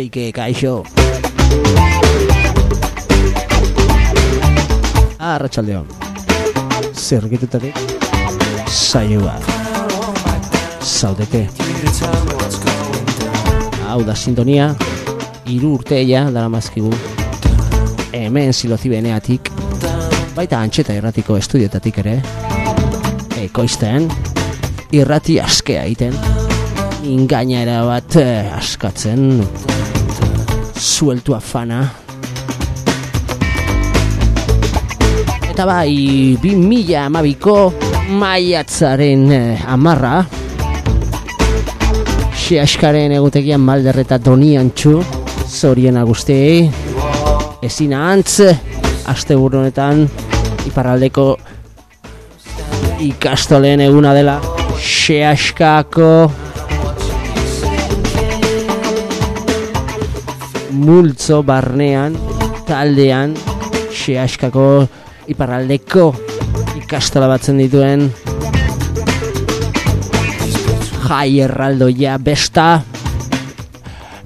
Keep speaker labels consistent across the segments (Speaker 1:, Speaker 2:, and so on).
Speaker 1: Seike, kaixo Arratxaldeon Zer gitutatik Saioa Zaudete. Hau da sintonia. Iru urteia dara mazkigu Hemen silozi beneatik. Baita antxeta erratiko estudiotatik ere. Ekoizten. Irrati askea iten Ingainera bat eh, askatzen Sueltu afana Eta bai, bi mila amabiko maiatzaren eh, amarra Seaskaren egutegian malderreta donian txu Zorien agustei. Ezin antz Aste honetan Iparraldeko Ikastolen eguna dela Seaskako Multzo barnean Taldean Seaskako Iparraldeko Ikastola batzen dituen Jai erraldoia besta.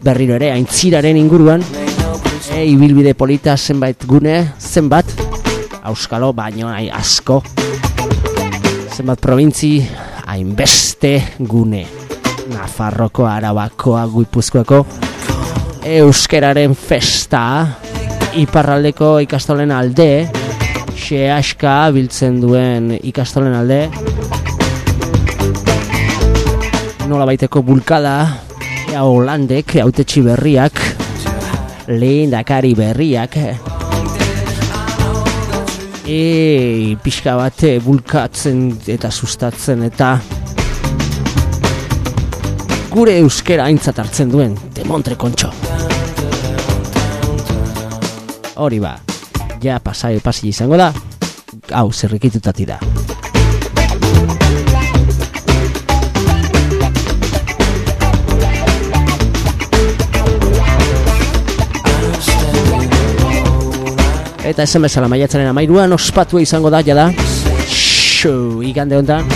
Speaker 1: Berriro ere aintziraren inguruan. E, Ibilbide polita zenbait gune Zenbat? Auskalo baino nahi asko. Zenbat provintzi Hainbeste gune. Nafarroko, Arabakoa, Guipuzkoako Euskeraren festa Iparraldeko ikastolen alde Xeaska biltzen duen ikastolen alde. Nola baiteko bulkada Ea Holandek, autetxi berriak Lehen dakari berriak. E, pixka bate bulkatzen eta sustatzen eta Gure euskera aintzat hartzen duen Demontre kontxo Hori ba, ja pasai pasi izango da. Hau, zerrikitutati da. Eta esan bezala maiatzaren amairuan ospatua izango da, jada Xu, igande honetan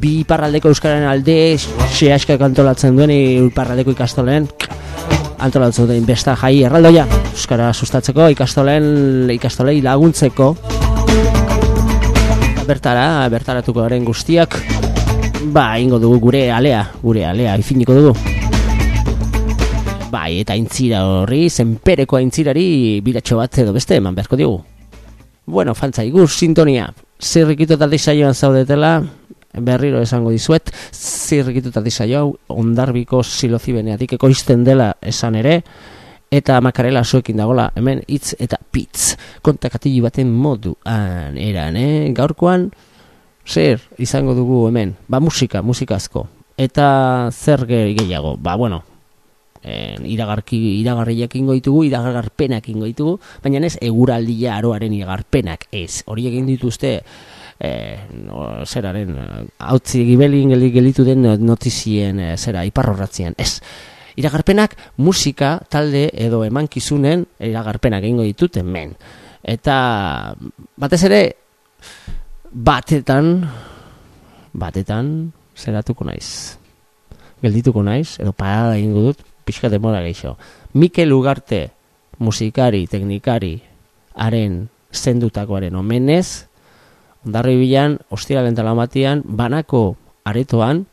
Speaker 1: Bi iparraldeko euskararen alde Xeaskak antolatzen duen Iparraldeko ikastolen Antolatzen duen besta jai erraldoia Euskara sustatzeko ikastolen Ikastolei laguntzeko Bertara, bertaratuko garen guztiak Ba, ingo dugu gure alea Gure alea, ifiniko dugu Bai, eta aintzira horri, zenpereko aintzirari biratxo bat edo beste eman beharko digu. Bueno, fantza, igur sintonia. Zirrikitu talde saioan zaudetela, berriro esango dizuet, zirrikitu talde saio ondarbiko silozibeneatik ekoizten dela esan ere, eta makarela zuekin dagola, hemen hitz eta pitz. Kontakatili baten moduan eran, eh? Gaurkoan, zer izango dugu hemen? Ba, musika, musikazko. Eta zer gehiago? Ba, bueno, eh, iragarki iragarriak ingo ditugu, iragarpenak ingo ditugu, baina ez eguraldia aroaren iragarpenak ez. Hori egin dituzte eh, no, zeraren hautzi gibelin gelitu den notizien eh, zera iparrorratzean. Ez. Iragarpenak musika talde edo emankizunen iragarpenak egingo ditut hemen. Eta batez ere batetan batetan zeratuko naiz. Geldituko naiz edo parada egingo dut pixka demora gehiago. Mikel Ugarte musikari, teknikari, haren zendutakoaren omenez, ondarri bilan, ostiralen talamatian, banako aretoan,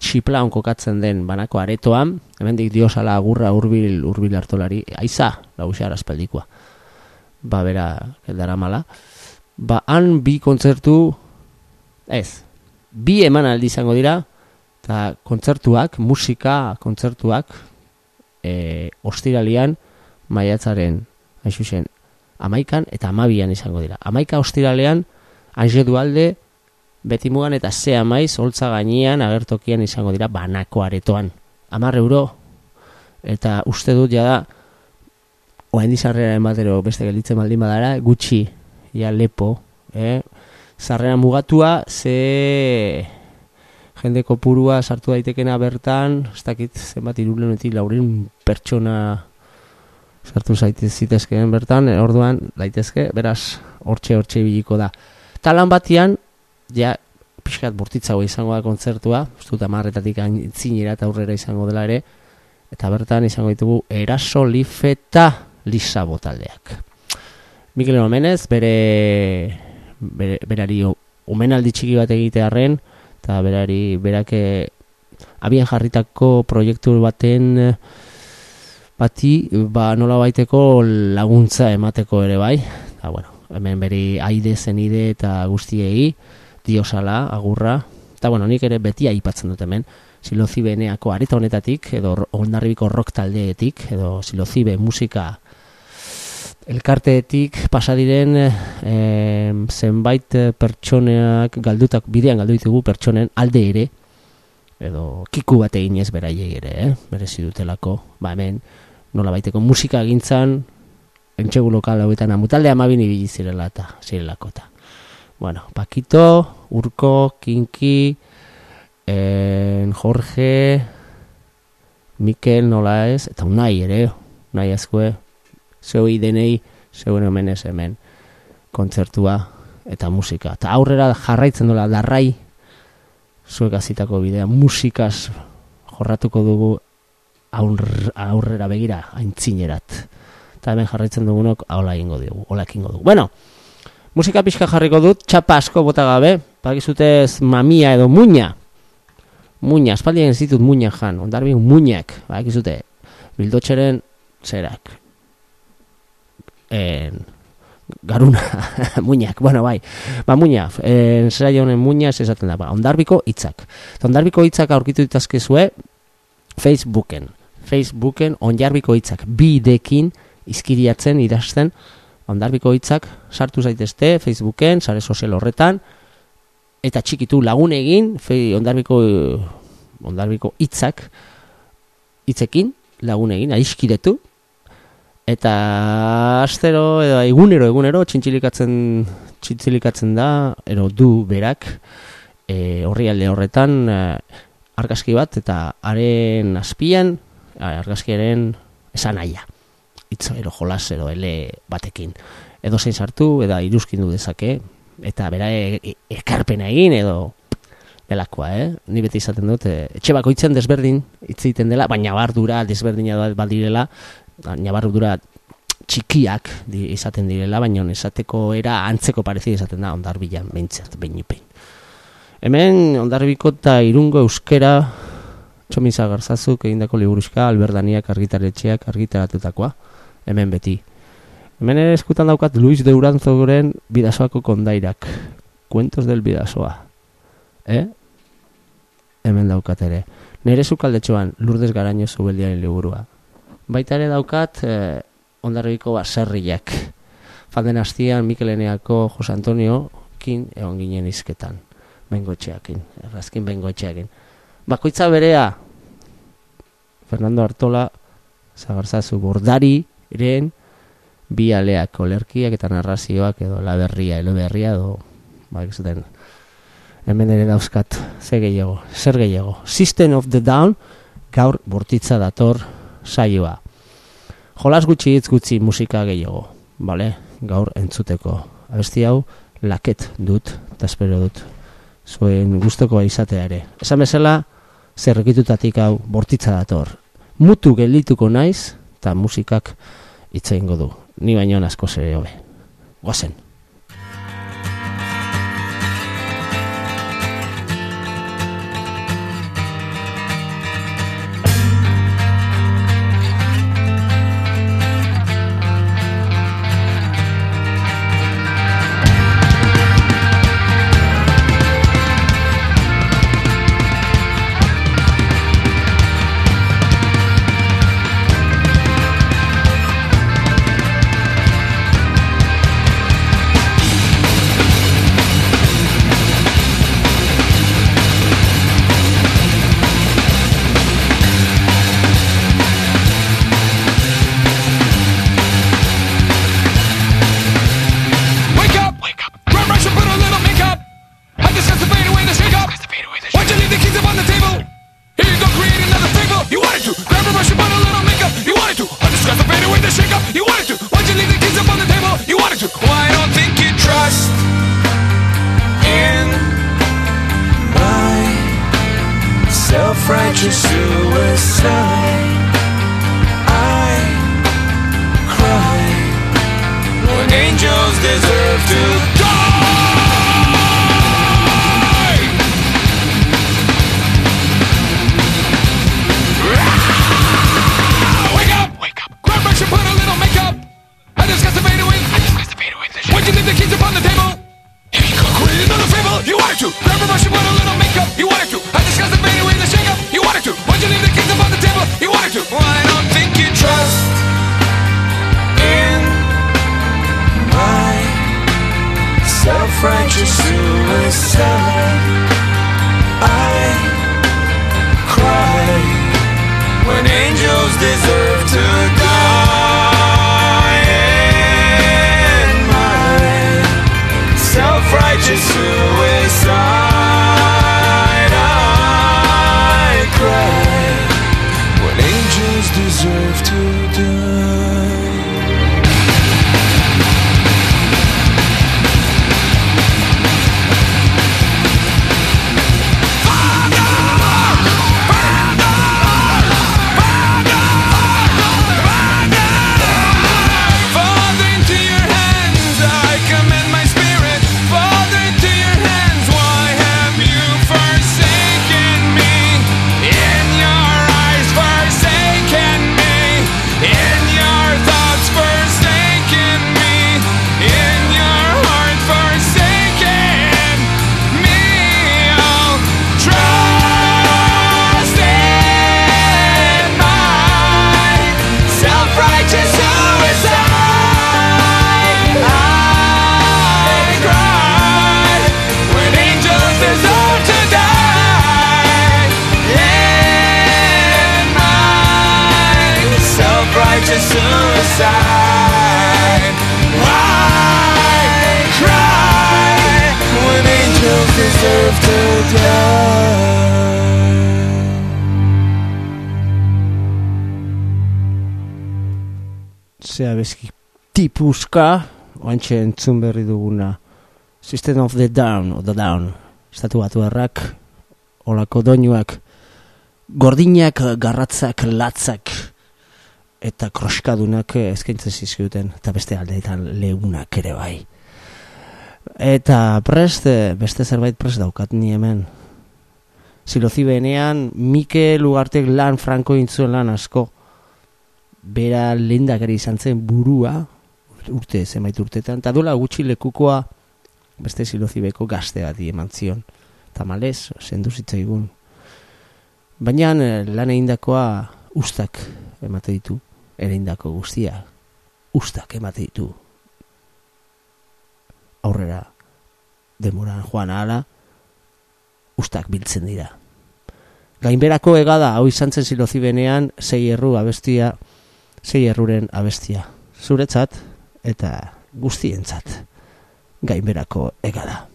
Speaker 1: txipla onkokatzen den banako aretoan, hemen dik diosala agurra urbil, urbil hartolari, aiza, lagusia arazpeldikoa. Ba, bera, keldara mala. Ba, han bi kontzertu, ez, bi eman aldi izango dira, eta kontzertuak, musika kontzertuak, e, ostiralian maiatzaren haixuzen amaikan eta amabian izango dira. Amaika ostiralean anxe dualde betimugan eta ze amaiz holtza gainean agertokian izango dira banako aretoan. Amar euro eta uste dut jada oain dizarrera ematero beste gelditzen baldin badara gutxi ja lepo eh? zarrera mugatua ze jende kopurua sartu daitekena bertan, ez dakit zenbat irulenetik laurin pertsona sartu zitezkeen bertan, e, orduan daitezke, beraz, hortxe hortxe biliko da. Talan batian, ja, pixkat bortitzago izango da kontzertua, ez dut amarretatik zinera eta aurrera izango dela ere, eta bertan izango ditugu eraso lifeta lisa botaldeak. Mikel Omenez, bere, bere berari omenaldi txiki bat egitearen, eta berari berake abian jarritako proiektu baten bati ba nola baiteko laguntza emateko ere bai. Eta bueno, hemen beri aide zenide eta guztiei diosala, agurra. Eta bueno, nik ere beti aipatzen dut hemen, silozibe neako areta honetatik, edo ondarribiko rock taldeetik, edo silozibe musika elkarteetik pasadiren e, zenbait pertsoneak galdutak, bidean galdu ditugu pertsonen alde ere, edo kiku bat egin ez beraiei ere, eh? berezi dutelako, ba hemen, nola baiteko musika egintzan, entxegu lokal hauetan amutalde amabini zirela eta zirelako eta. Bueno, Pakito, Urko, Kinki, en Jorge, Mikel, nola ez, eta unai ere, unai azkue, zeu idenei, zeuen omenez hemen, kontzertua eta musika. Eta aurrera jarraitzen dola, darrai, zuek azitako bidea, musikaz jorratuko dugu aurrera begira, aintzinerat. Eta hemen jarraitzen dugunok, hola ingo dugu, hola ingo dugu. Bueno, musika pixka jarriko dut, txapa asko bota gabe, pakizutez mamia edo muña, muña, espaldien ez ditut muña jan, ondarbi muñak, bakizute, bildotxeren zerak, en, garuna, muñak, bueno, bai, ba, muña, en, zera jaunen muña, ez esaten da, ba, ondarbiko hitzak. Ondarbiko hitzak aurkitu ditazkezue, Facebooken, Facebooken onjarbiko hitzak, bidekin izkiriatzen, idazten, ondarbiko hitzak sartu zaitezte Facebooken, sare sozial horretan, eta txikitu lagun egin, fe, ondarbiko, ondarbiko hitzak, hitzekin, lagun egin, aizkiretu, eta astero edo egunero egunero txintxilikatzen txintxilikatzen da ero du berak e, horri alde horretan e, argazki bat eta haren azpian argazkiaren esan aia itzo ero jolas ero ele batekin edo zein sartu eta iruzkin du dezake eta bera e, e, ekarpena egin edo delakoa, eh? Ni beti izaten dut, e, etxe bakoitzen desberdin hitz egiten dela, baina bardura desberdina badirela, nabarrudura txikiak di, izaten direla, baina esateko era antzeko parezi izaten da ondarbilan behintzat, behin Hemen ondarbiko eta irungo euskera txomiza garzazuk egindako liburuzka alberdaniak argitaretxeak argitaratutakoa, hemen beti. Hemen ere eskutan daukat Luis de Uranzo goren bidasoako kondairak. Kuentos del bidasoa. Eh? Hemen daukat ere. Nere zukaldetxoan Lourdes Garaño zubeldiaren liburua baita ere daukat e, ondarriko baserriak. Falden hastian Mikeleneako Jose Antonio kin egon ginen izketan. Bengotxeakin, errazkin bengotxeakin. Bakoitza berea, Fernando Artola, zagarzazu bordari, iren, bi aleak olerkiak eta narrazioak edo la berria, elo berria edo, ba, zuten, hemen ere dauzkat, ze gehiago, zer gehiago. System of the Down, gaur bortitza dator saioa. Jolas gutxi hitz gutxi musika gehiago, bale? Gaur entzuteko. Abesti hau laket dut, eta espero dut. Zuen guztoko izatea ere. Esan bezala, zerrekitutatik hau bortitza dator. Mutu gelituko naiz, eta musikak itzein du. Ni baino asko zere hobe. Goazen.
Speaker 2: suicide.
Speaker 1: Tipuska, oantxe entzun berri duguna. System of the Down, o the Down. Estatu batu errak, olako doinuak, gordinak, garratzak, latzak, eta kroskadunak eskaintzen zizkiuten, eta beste aldeetan leunak ere bai. Eta prest, beste zerbait prest daukat ni hemen. Zilozi benean, Mike Lugartek lan franko intzuen lan asko. Bera lehendakari izan zen burua, urte zenbait urtetan, eta duela gutxi lekukoa beste silozibeko gazte bat eman zion. Tamalez, sendu zitzaigun. Baina eh, lan egindakoa ustak emate ditu, ere indako guztia. Ustak emate ditu. Aurrera, demoran joan ahala, ustak biltzen dira. Gainberako egada hau izan zen silozi benean, sei erru abestia, sei erruren abestia. Zuretzat eta guztientzat. Gainberako egada.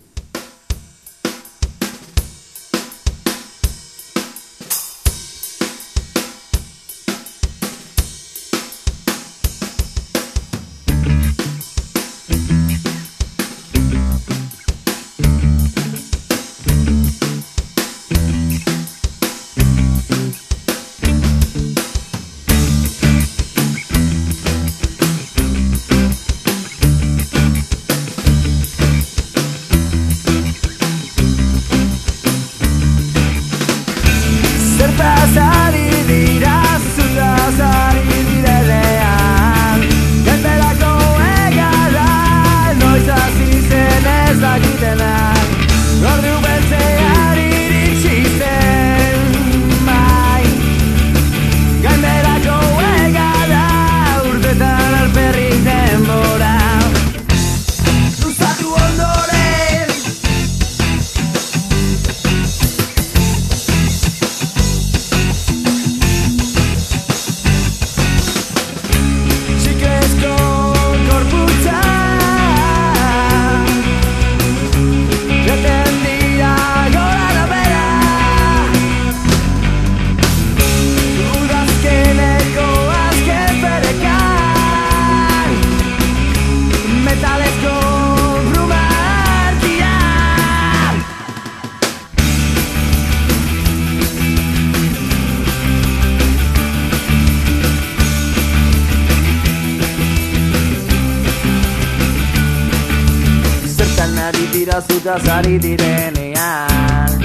Speaker 3: Tira zuta zari direnean.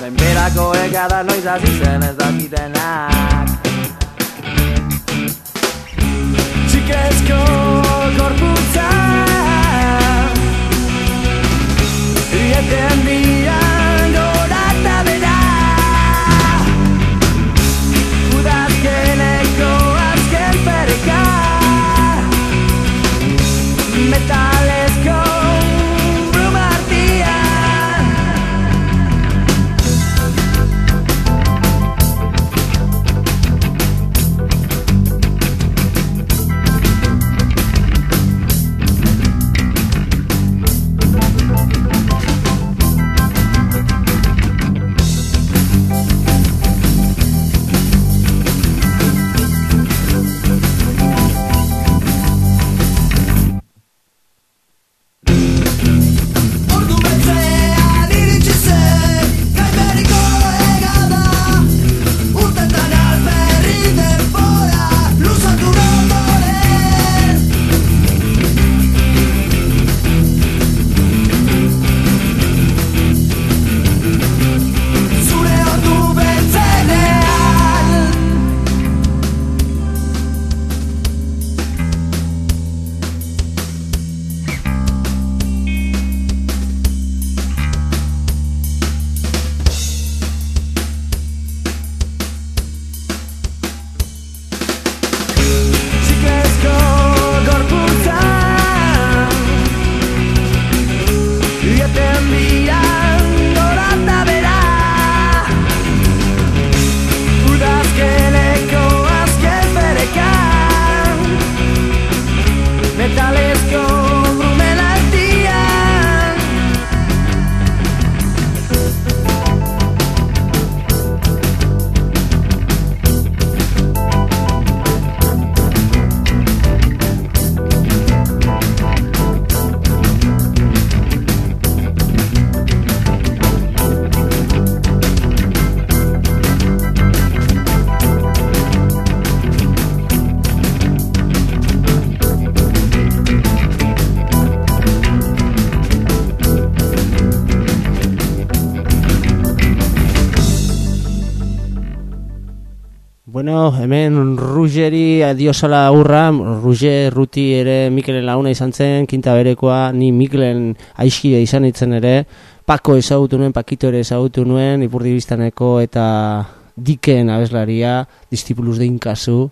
Speaker 3: Gainberako egada noiz hasi zen ez dakitenak. Txikezko
Speaker 1: hemen Rugeri adiosala aurra, Ruger Ruti ere Mikelen launa izan zen, kinta berekoa, ni Mikelen aiskide izan itzen ere, Pako ezagutu nuen, Pakito ere ezagutu nuen, Ipurdi Biztaneko eta Diken abeslaria, Distipulus dein kasu,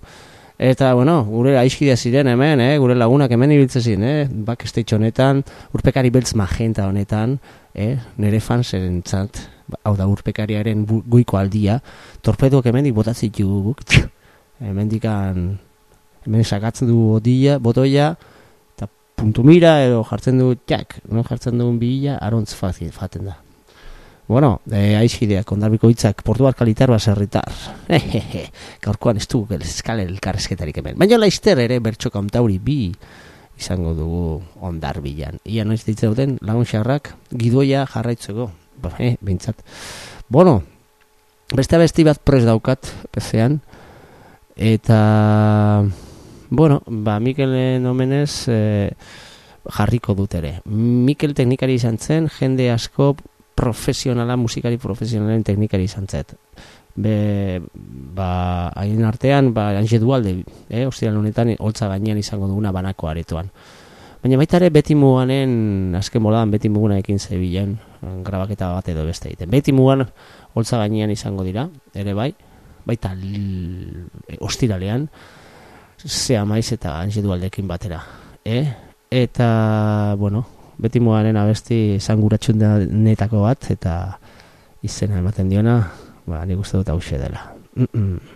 Speaker 1: Eta, bueno, gure aiskidea ziren hemen, eh? gure lagunak hemen ibiltzen ziren, eh? backstage honetan, urpekari beltz magenta honetan, eh? nire fanseren txat, hau da urpekariaren goiko aldia, torpedoak hemendik botatzen ditugu guk, hemendikan, hemen sakatzen du bodia, botoia, eta puntu mira, edo jartzen du jak, no jartzen du bila, arontz fazil, faten da. Bueno, eh, aizkideak, ondarbiko hitzak, portuar kalitar baserritar. Gaurkoan ez du eskale elkarrezketarik hemen. Baina laizter ere bertso kantauri bi izango dugu ondarbilan. Ia noiz ditzen duten lagun xarrak gidoia jarraitzeko. Ba, eh, behintzat. Bueno, beste besti bat pres daukat pezean. Eta, bueno, ba, Mikelen omenez eh, jarriko dut ere. Mikel teknikari izan zen, jende asko profesionala, musikari profesionalen teknikari izan zet. Be, ba, hain artean, ba, Ange Dualde, eh, ostiral honetan, holtza gainean izango duguna banako aretoan. Baina baita ere beti muganen, azken molan beti muguna zebilen, grabaketa bat edo beste egiten. Beti mugan holtza gainean izango dira, ere bai, baita l, e, ostiralean, zea maiz eta Ange Dualdekin batera. Eh? Eta, bueno, beti mugaren abesti zanguratxun da netako bat, eta izena ematen diona, ba, nik uste dut hause dela. Mm -mm.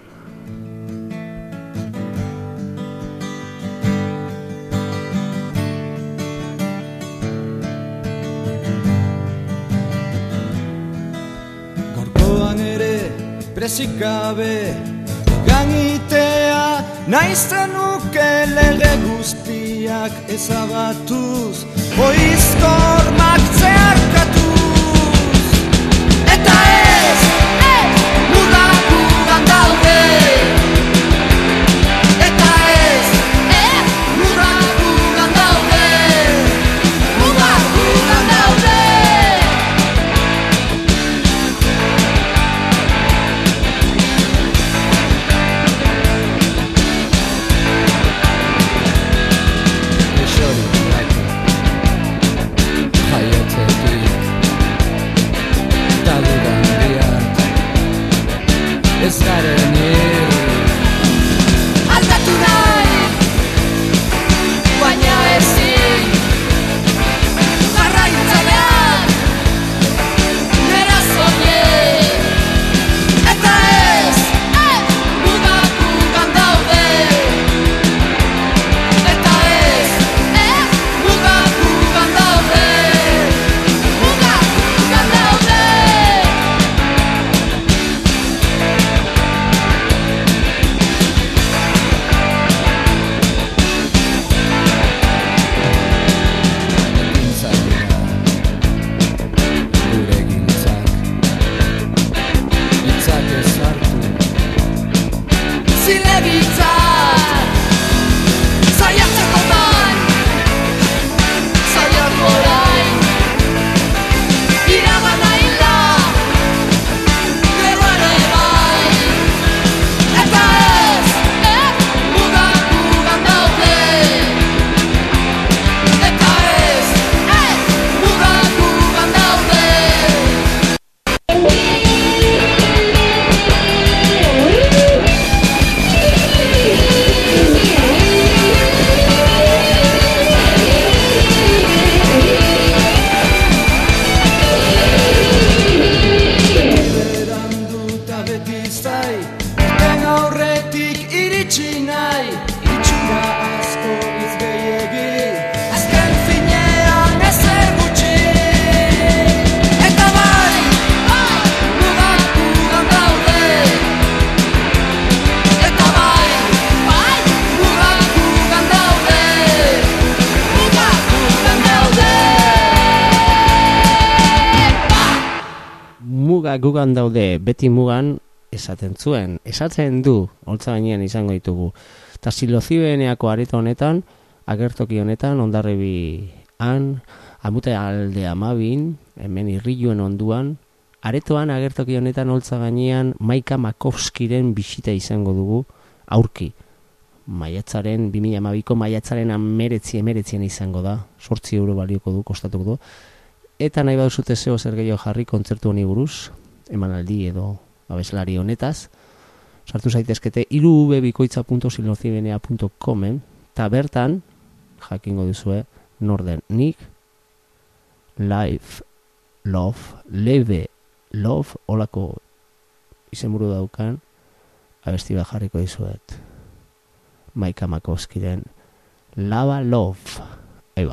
Speaker 4: Presik gabe Gangitea naizen nuke lege guztiak ezabatuz. Oizkormak zeharkatuz. Eta ez, It's not an.
Speaker 1: Gugan daude beti mugan esaten zuen, esatzen du, holtza gainean izango ditugu. Eta silozibeneako areto honetan, agertoki honetan, ondarrebi han, amute alde amabin, hemen irriluen onduan, aretoan agertoki honetan holtza gainean Maika Makovskiren bisita izango dugu aurki. Maiatzaren, 2012ko maiatzaren ameretzi emeretzian izango da, sortzi euro balioko du, kostatuko du. Eta nahi baduzute zeo zer gehiago jarri kontzertu honi buruz, emanaldi edo abeslari honetaz, sartu zaitezkete irubebikoitza.silocibenea.comen eta bertan, jakingo duzue, norden nik, life, love, leve, love, olako izenburu daukan, abesti bat jarriko dizuet. Maika Makoskiren Lava Love. Ahí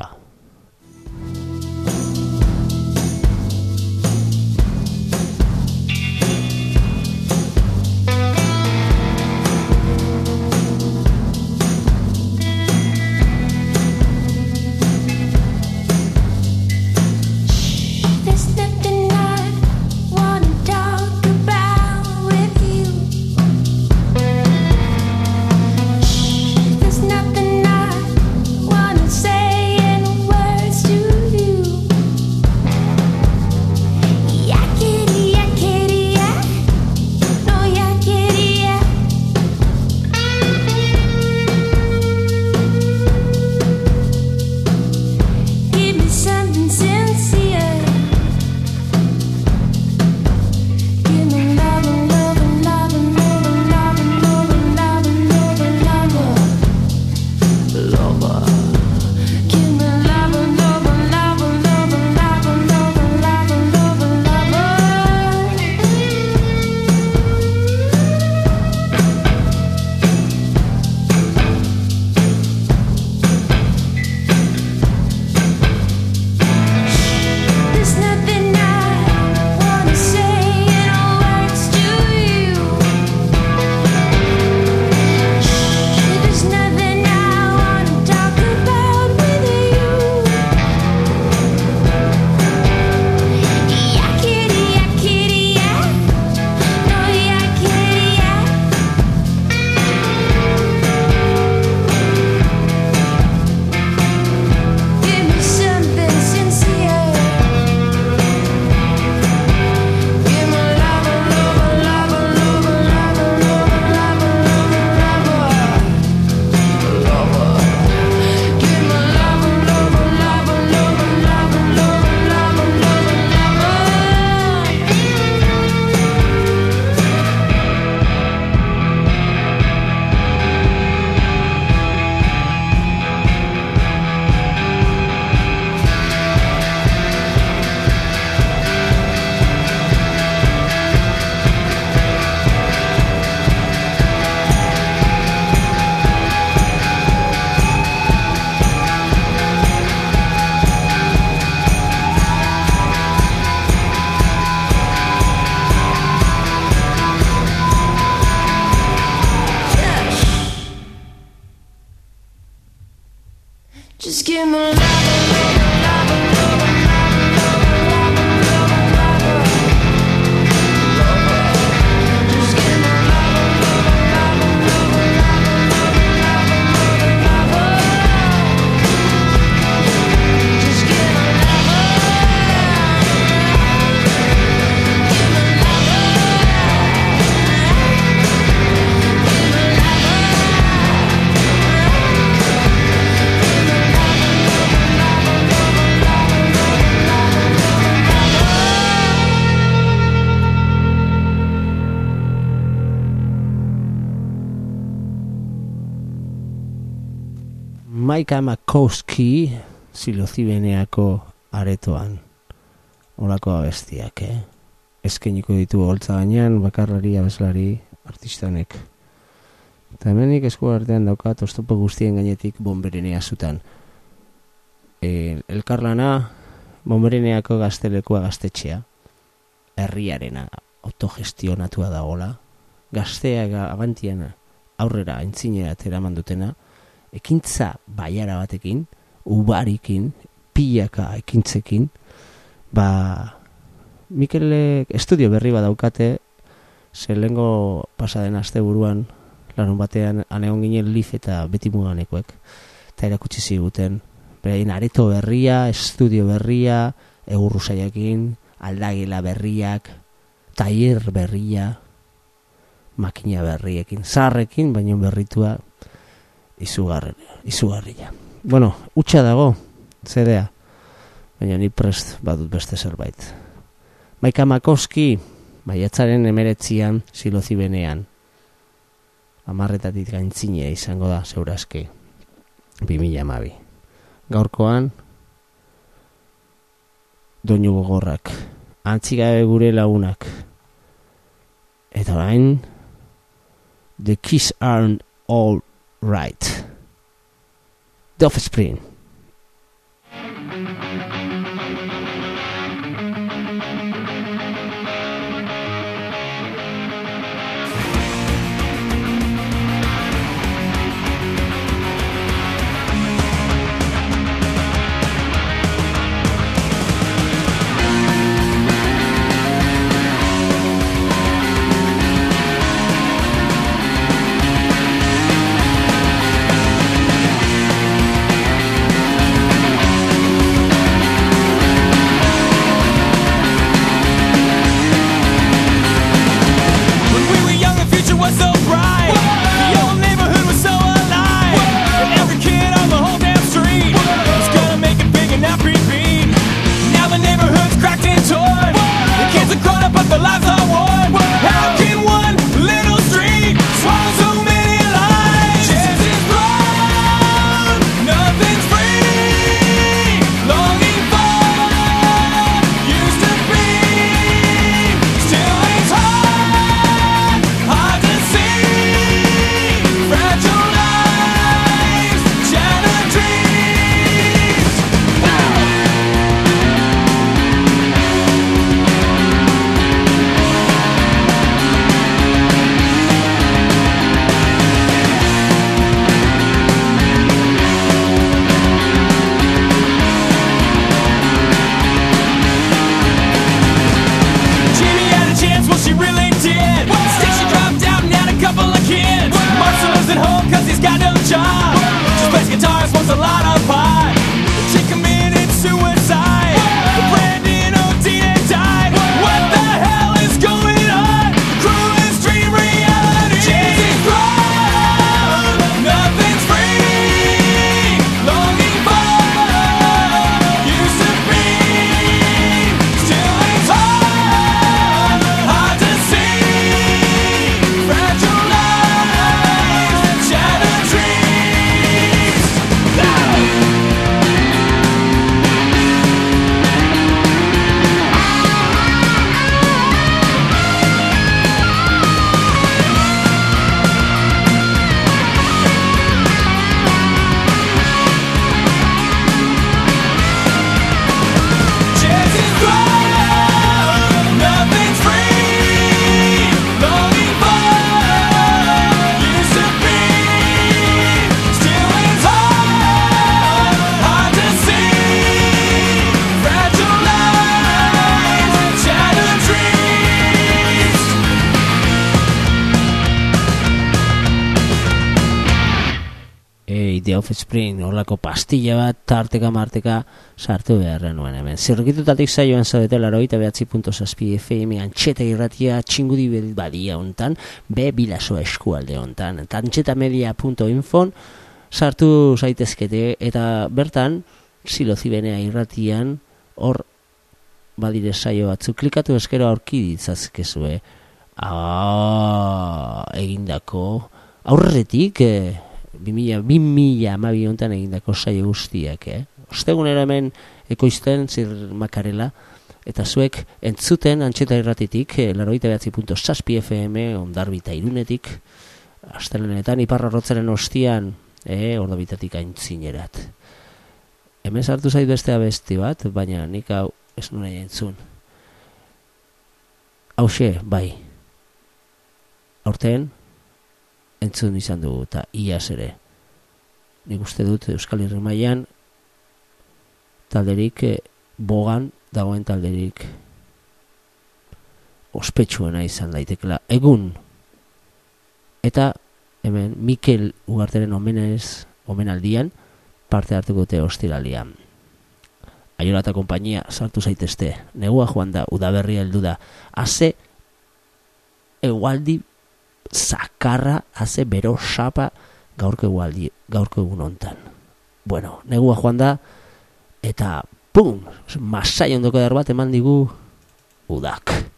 Speaker 1: Maika Makowski silozibeneako aretoan. Olako abestiak, eh? Eskeniko ditu holtza gainean, bakarlari, abeslari, artistanek. Eta hemenik esku artean daukat oztopo guztien gainetik bomberenea zutan. E, elkarlana, bombereneako gaztelekoa gaztetxea. Herriarena autogestionatua dagola. Gaztea abantiana aurrera entzinera teraman dutena. Ekintza baiara batekin, ubarikin, pilaka ekintzekin, ba, Mikelek estudio berri bat daukate, ze lehengo pasaden aste buruan, larun batean, anegon ginen Liz eta beti muganekoek, eta erakutsi ziguten, beraien areto berria, estudio berria, egurru saiakin, aldagila berriak, taier berria, makina berriekin, zarrekin, baino berritua, izugarren, izugarria. Bueno, utxa dago, zedea, baina ni prest badut beste zerbait. Maika Makoski, maiatzaren emeretzian, silozi benean, amarretatik gaintzine izango da, zeurazki, 2000 amabi. Gaurkoan, doinu gogorrak, antzigabe gure lagunak, eta orain, the kiss aren't all right. The Offspring. Offspring, horlako pastilla bat, tarteka marteka, sartu beharren nuen hemen. Zirrikitutatik saioan zaudete laroita behatzi punto zazpi FM antxeta irratia txingudi badia hontan, be bilaso eskualde hontan. Eta antxetamedia.infon sartu zaitezkete eta bertan, silozibenea irratian, hor badire saio batzuk, klikatu eskero aurki ditzazkezue. Ah, egindako, aurretik, eh, 2000, 2000 amabi honetan egindako saio guztiak, eh? Ostegunero hemen ekoizten zir makarela, eta zuek entzuten antxeta irratitik, eh, laroita behatzi punto saspi FM, ondarbita irunetik, astelenetan iparra rotzaren ostian, eh, ordobitatik aintzinerat. Hemen sartu zait beste abesti bat, baina nik hau ez nuen nahi entzun. Hauxe, bai. Aurten, entzun izan dugu, eta iaz ere. Nik uste dut Euskal Herri mailan talderik eh, bogan dagoen talderik ospetsuena izan daitekela egun! Eta hemen Mikel Ugarteren omenez omenaldian parte hartuko dute ostiralian Aiola eta konpainia sartu zaitezte. Negua joan da udaberria heldu da. Haze egualdi zakarra haze bero sapa gaurko egualdi gaurko egun hontan. Bueno negua joan da eta pum masai ondoko dar bat eman digu udak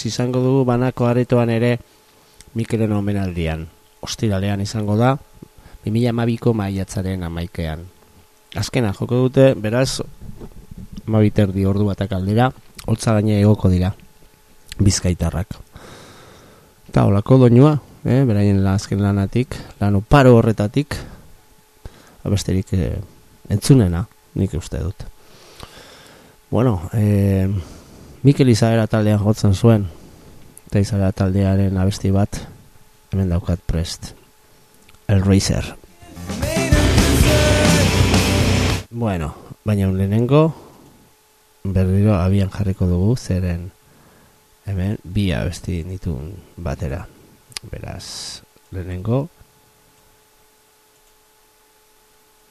Speaker 1: Mais izango dugu banako aretoan ere Mikelen omenaldian. Ostiralean izango da, 2012ko maiatzaren amaikean. Azkena joko dute, beraz, mabiterdi ordu batak aldera, holtza gaine egoko dira, bizkaitarrak. Eta holako doinua, eh, beraien azken lanatik, lan paro horretatik, abesterik eh, entzunena, nik uste dut. Bueno, eh, Mikel Izaera taldean jotzen zuen, eta Izaera taldearen abesti bat, hemen daukat prest. El Racer. Bueno, baina lehenengo berriro abian jarriko dugu zeren hemen bi abesti ditun batera. Beraz, lehenengo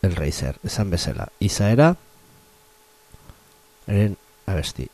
Speaker 1: El Racer, esan bezala. Izaera eren abesti.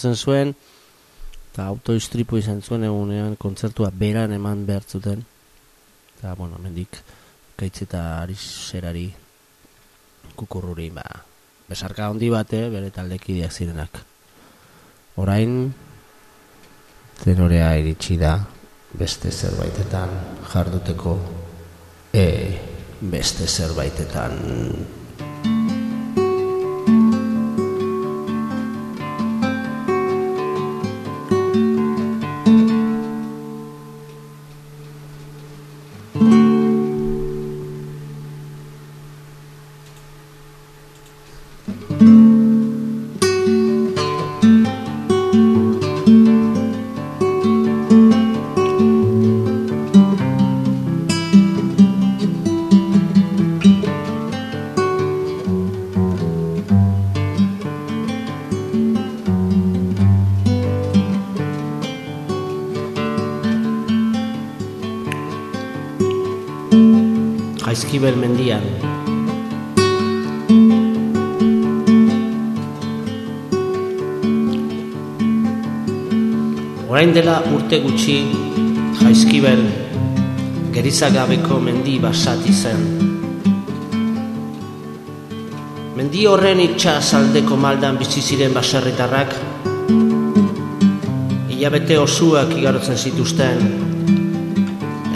Speaker 1: Jotzen zuen eta autoistripu izan zuen egunean kontzertua beran eman behar zuten. Eta bueno, mendik gaitz eta arixerari kukurruri ba, besarka handi bate bere taldekideak zirenak. Orain tenorea iritsi da beste zerbaitetan jarduteko e, beste zerbaitetan urte gutxi Jaizkibel gerizagabeko mendi basati zen Mendi horren itxas aldeko maldan bizi ziren baserritarrak hilabete osuak igarotzen zituzten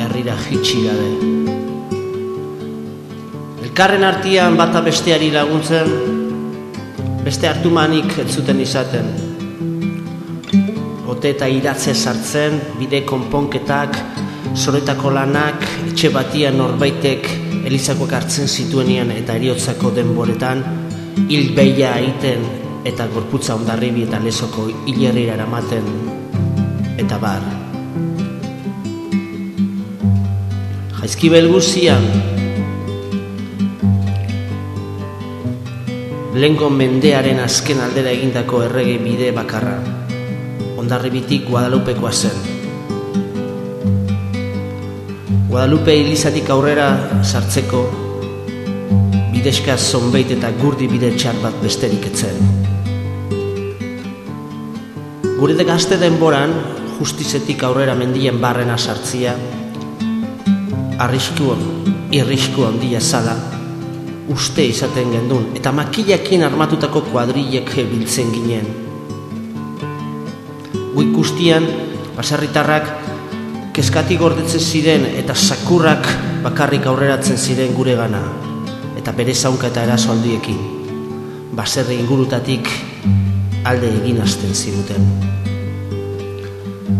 Speaker 1: herrira jitsi gabe. Elkarren artian bata besteari laguntzen, beste hartumanik ez zuten izaten. Ote eta iratze sartzen, bide konponketak, soretako lanak, etxe batian norbaitek elizakoak hartzen zituenean eta eriotzako denboretan, hil behia egiten eta gorputza ondarribi eta lesoko hilerrira eramaten, eta bar. Jaizkibel guzian, Lengo mendearen azken aldera egindako errege bide bakarra. Ondarribitik Guadalupekoa zen. Guadalupe ilizatik aurrera sartzeko bidezka zonbeit eta gurdi bide txar bat besterik etzen. Gure gazte denboran, justizetik aurrera mendien barrena sartzia, arrisku, irrisku handia zala, uste izaten gendun, eta makilakin armatutako kuadrilek biltzen ginen. Guik guztian, baserritarrak, kezkati gordetzen ziren eta sakurrak bakarrik aurreratzen ziren gure gana, eta bere zaunka eta eraso handiekin, baserri ingurutatik alde egin hasten ziruten.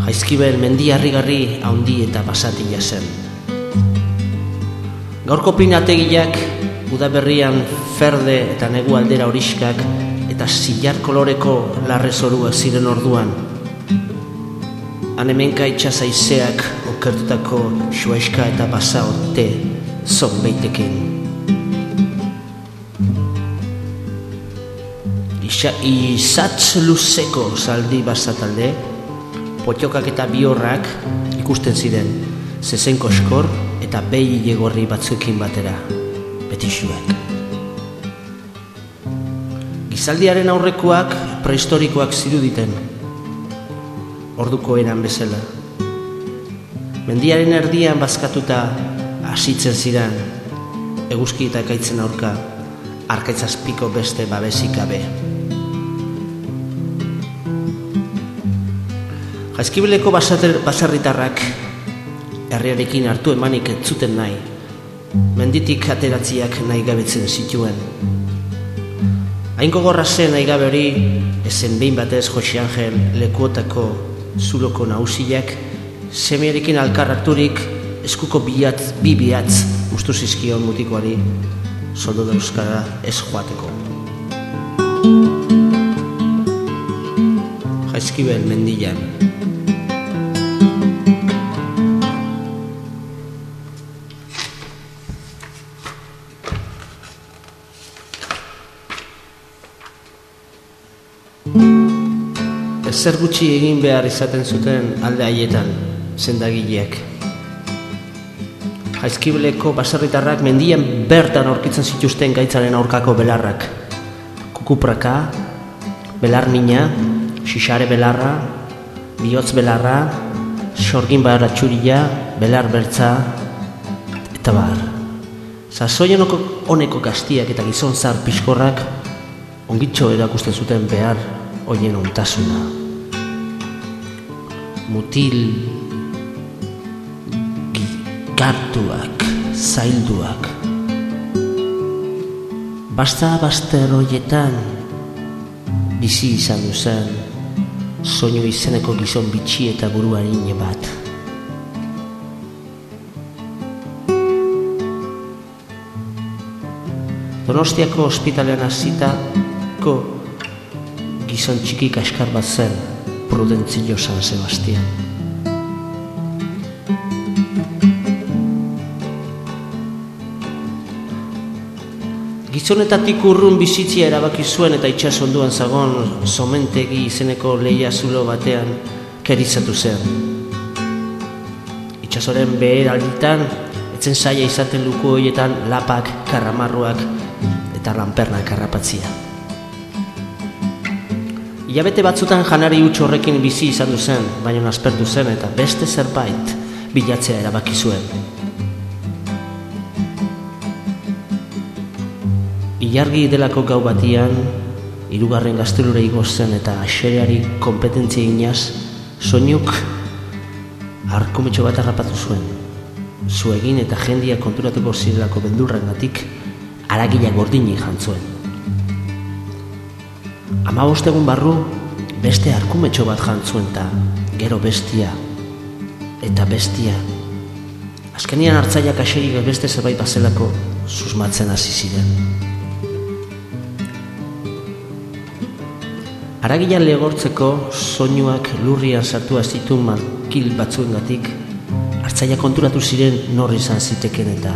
Speaker 1: Jaizkibel mendi harrigarri handi eta basatila zen. Gaurko pinategiak udaberrian ferde eta negu aldera horiskak eta zilar koloreko larre zorua ziren orduan. Han hemenka itxasaizeak okertutako xuaiska eta basa ote zonbeitekin. Isa, izatz luzeko zaldi basatalde, potxokak eta biorrak ikusten ziren, zezenko eskor eta behi legorri batzuekin batera petixuak. Gizaldiaren aurrekoak prehistorikoak ziruditen, orduko eran bezala. Mendiaren erdian bazkatuta hasitzen ziren, eguzki eta ekaitzen aurka, arkaitzazpiko beste babesik gabe. Jaizkibeleko baserritarrak herriarekin hartu emanik ez zuten nahi, menditik ateratziak nahi gabetzen zituen. Hain gogorra zen nahi gabe hori, ezen behin batez Jose Angel lekuotako zuloko nausiak, semearekin alkarraturik eskuko biatz, bi biatz ustu zizkion mutikoari, soldo dauzkara ez joateko. Jaizkibel mendilan, Ezer gutxi egin behar izaten zuten alde haietan, zendagileak. Jaizkibeleko baserritarrak mendian bertan aurkitzen zituzten gaitzaren aurkako belarrak. Kukupraka, belar mina, xixare belarra, bihotz belarra, sorgin belarra txuria, belar bertza, eta bar. Sasoien honeko gaztiak eta gizon zar pixkorrak ongitxo erakusten zuten behar hoien ontasuna. Mutil gartuak, zailduak. Basta baster hoietan bizi izan duzen soinu izeneko gizon bitxi eta buru harine bat. Donostiako ospitalean hasitako gizon txiki kaskar bat zen, Prudentzio San Sebastian. Gizonetatik urrun bizitzia erabaki zuen eta itsasonduan zagon somentegi izeneko leia zulo batean kerizatu zen. Itxasoren behar alditan, etzen saia izaten luku horietan lapak, karramarruak eta lanpernak karrapatzia. Ilabete batzutan janari huts horrekin bizi izan du zen, baina aspertu zen eta beste zerbait bilatzea erabaki zuen. Ilargi delako gau batian, hirugarren gaztelura igo zen eta xereari kompetentzia inaz, soinuk arkometxo bat harrapatu zuen. Zuegin eta jendia konturatuko zirelako beldurrengatik aragila gordini jantzuen. Ama egun barru beste arkumetxo bat jantzuen eta gero bestia eta bestia. Azkenian hartzaiak aserik beste zerbait bazelako susmatzen hasi ziren. Aragilan legortzeko soinuak lurrian sartua zituen markil batzuengatik hartzaia konturatu ziren norri izan ziteken eta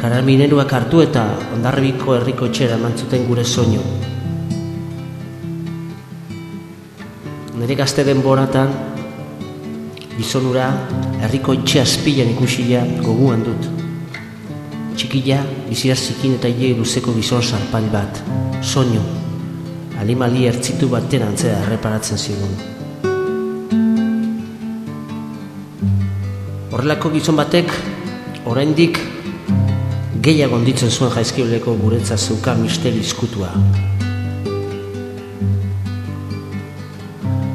Speaker 1: karamineruak hartu eta ondarribiko herriko etxera eman zuten gure soinu. Nire gazte denboratan gizonura herriko etxe azpilan ikusia goguan dut. Txikila, bizira zikin eta ile luzeko gizon zarpal bat, soinu, animali ertzitu baten antzea erreparatzen zigun. Horrelako gizon batek, oraindik gehiago onditzen zuen jaizkioleko guretza zeuka misteri izkutua.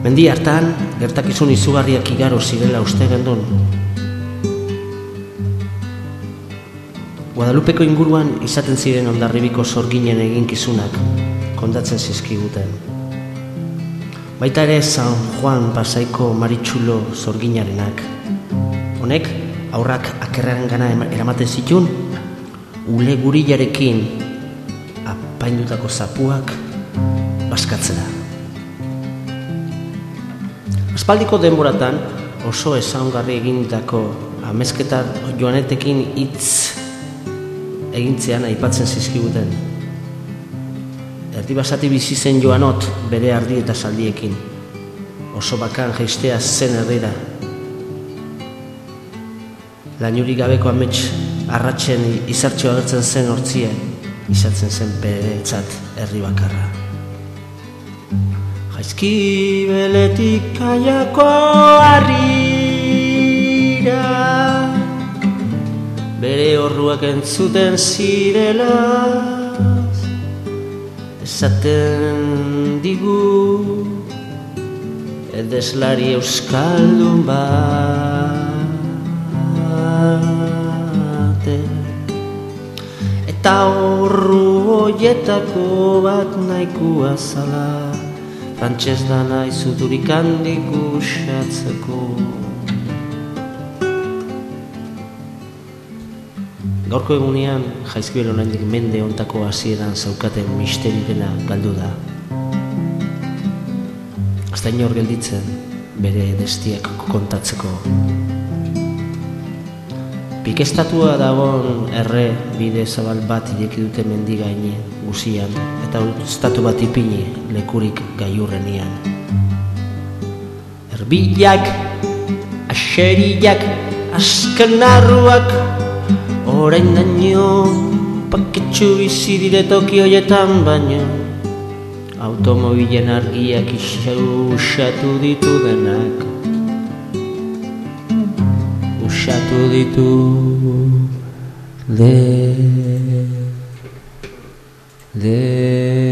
Speaker 1: Mendi hartan, gertakizun izugarriak igaro zirela uste gendun. Guadalupeko inguruan izaten ziren ondarribiko sorginen eginkizunak, kontatzen zizkiguten. Baita ere San Juan pasaiko maritxulo zorginarenak. Honek aurrak akerraren gana eramaten zitun, ule gurilarekin apaindutako zapuak baskatzera. Aspaldiko denboratan oso ezaungarri egindako amezketar joanetekin hitz egintzean aipatzen zizkiguten. Erdi basati bizi zen joanot bere ardi eta saldiekin. Oso bakan jaistea zen herrira. Lainuri gabeko amets arratzen izartxo agertzen zen hortzia, izatzen zen beretzat herri bakarra. Jaizki beletik kaiako harrira. Bere horruak entzuten zirela esaten digu edeslari euskaldun bate. Eta horru hoietako bat nahikoa zala frantxez da nahi zuturik handik usatzeko Gaurko egunean, jaizkibel oraindik mende ontako hasieran zaukaten misteri dena galdu da. Azta inor gelditzen, bere destiak kontatzeko. Pikestatua dagoen erre bide zabal bat ireki dute mendi guzian, eta ustatu bat ipini lekurik gaiurrenian. Erbilak, aseriak, askenarruak, Orain daño paketxu bizi dire toki hoietan baino. Automobilen argiak usatu ditu denak. Usatu ditu de denak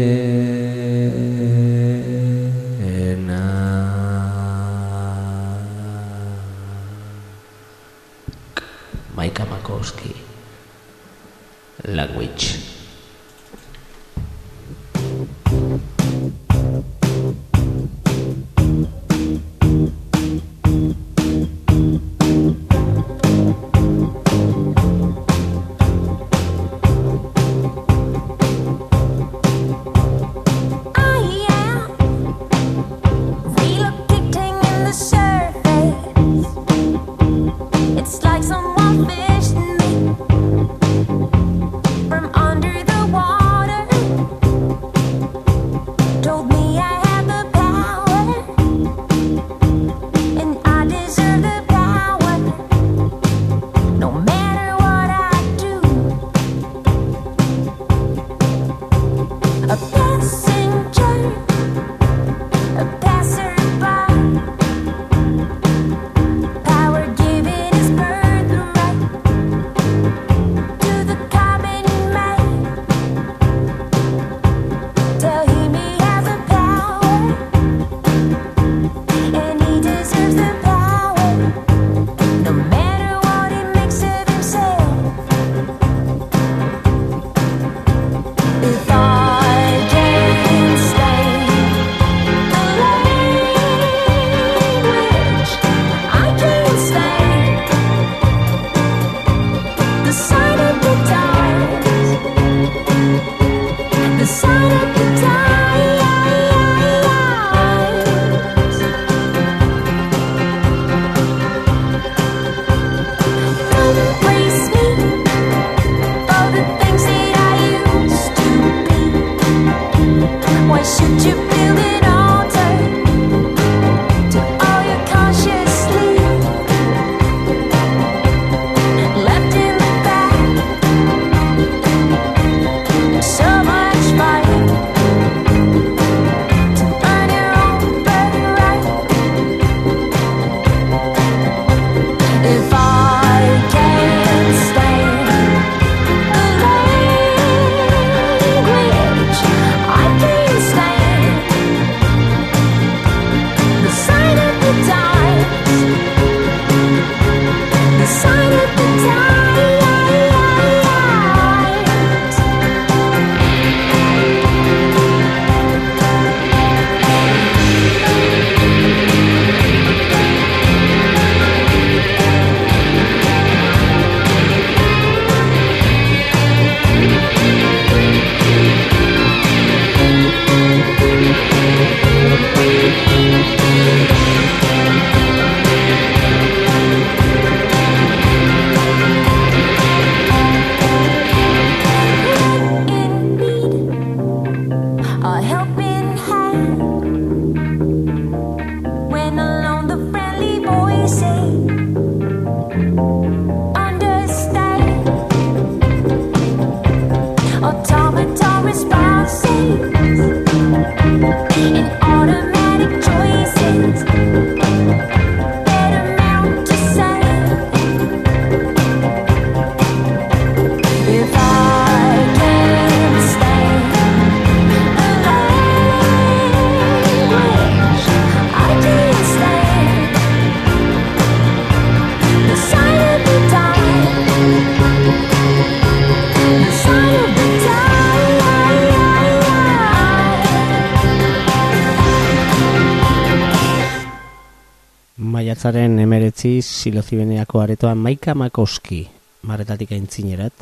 Speaker 1: Maiatzaren emeretzi silozibeneako aretoan Maika Makoski marretatik aintzinerat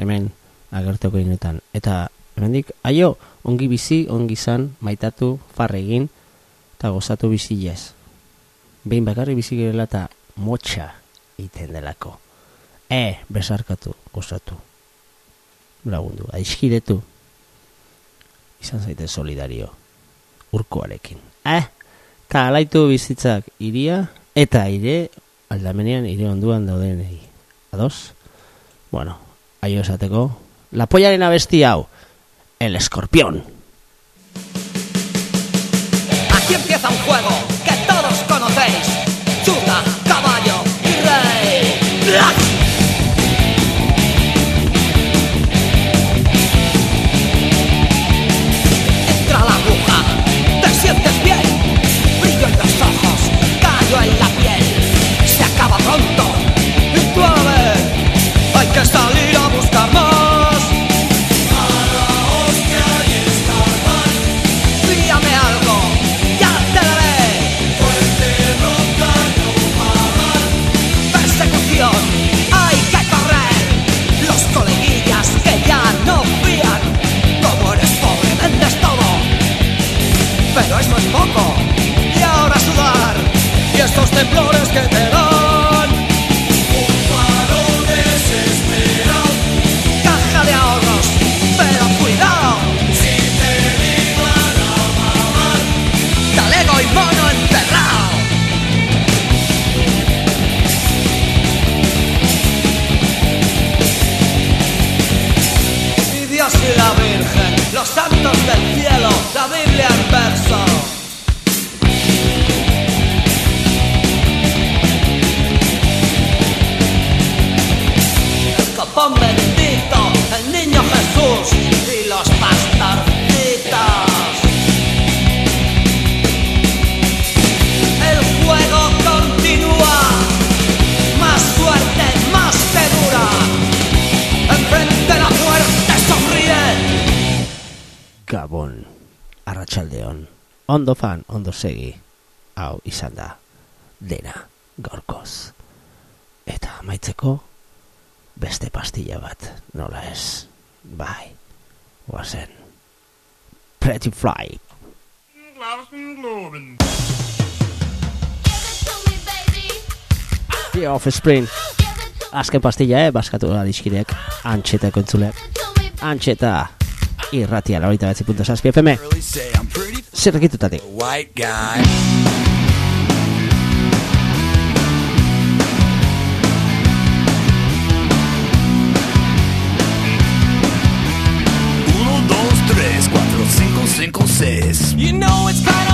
Speaker 1: hemen agerteko inetan eta hemendik aio ongi bizi ongi zan maitatu farre egin eta gozatu bizilez behin bakarri bizi girela eta motxa iten delako. E, besarkatu, gozatu. Lagundu, aizkiretu izan zaite solidario urkoarekin. Eh, eta alaitu bizitzak iria eta aire aldamenean ire onduan daudenei ados? bueno, aio esateko la pollaren abesti hau el escorpión
Speaker 5: Aquí empieza un juego que todos conocéis. Que salir a buscar más. Dígame algo, ya te daré. Persecución, hay que correr. Los coleguillas que ya no fían. Como eres pobre, vendes todo. Pero eso es poco. Y ahora sudar. Y estos temblores que te dan.
Speaker 1: ondo fan, ondo segi, hau izan da, dena, gorkoz. Eta amaitzeko, beste pastilla bat, nola ez, bai, guazen, pretty fly. The Offspring Azken pastilla, eh, baskatu da dizkirek Antxeta ekoentzulek Antxeta Irratia, laurita betzi.saspi FM zergitutatik.
Speaker 2: White guy.
Speaker 6: You know it's
Speaker 2: kind